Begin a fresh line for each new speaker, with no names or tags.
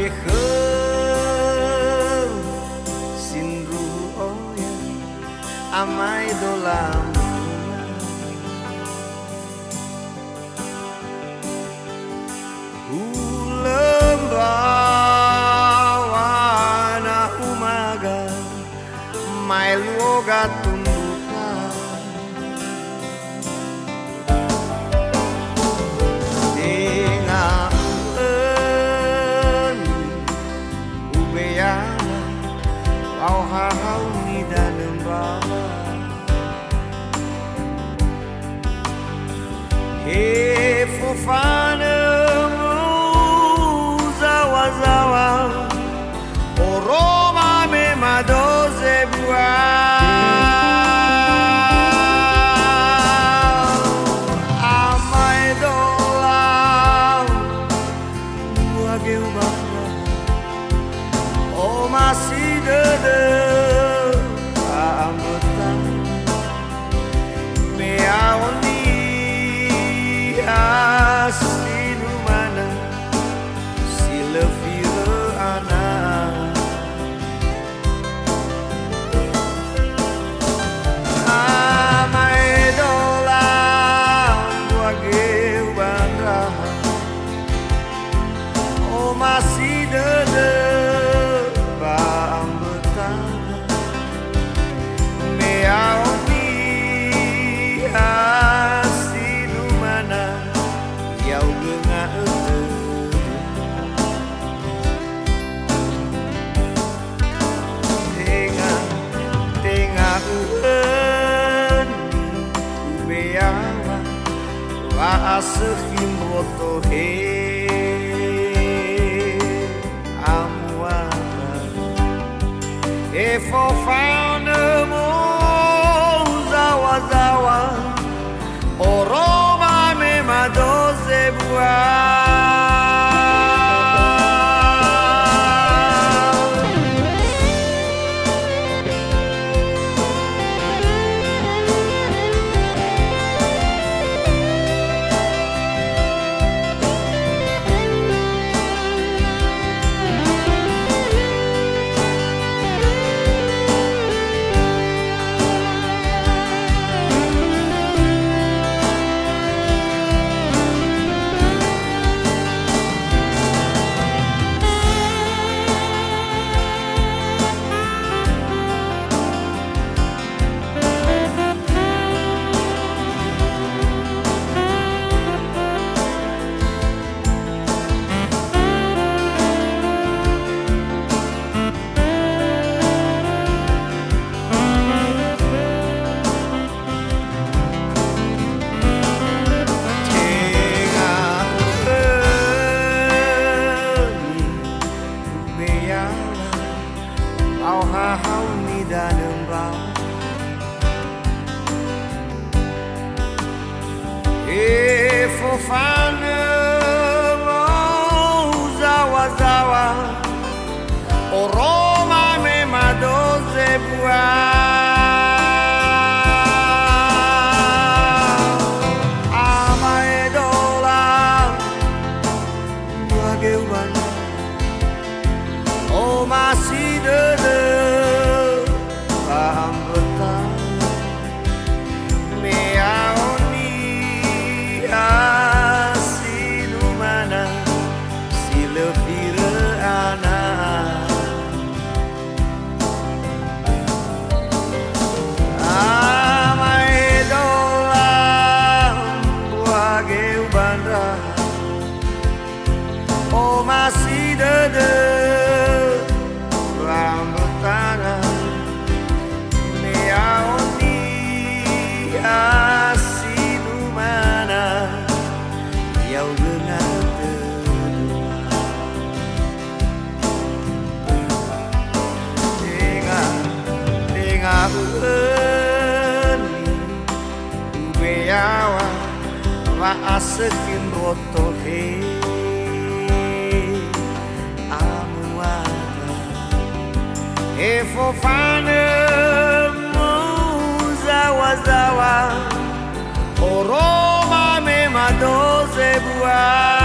behöv sin ro och hjälp av mig då lam Ulembawana umaga Mailuogatun asehim otohe amuata efofai Efufana Ozawazawa Oro ora asekin rotohe amuada e fofane muzawa zawa oroma me madoze buada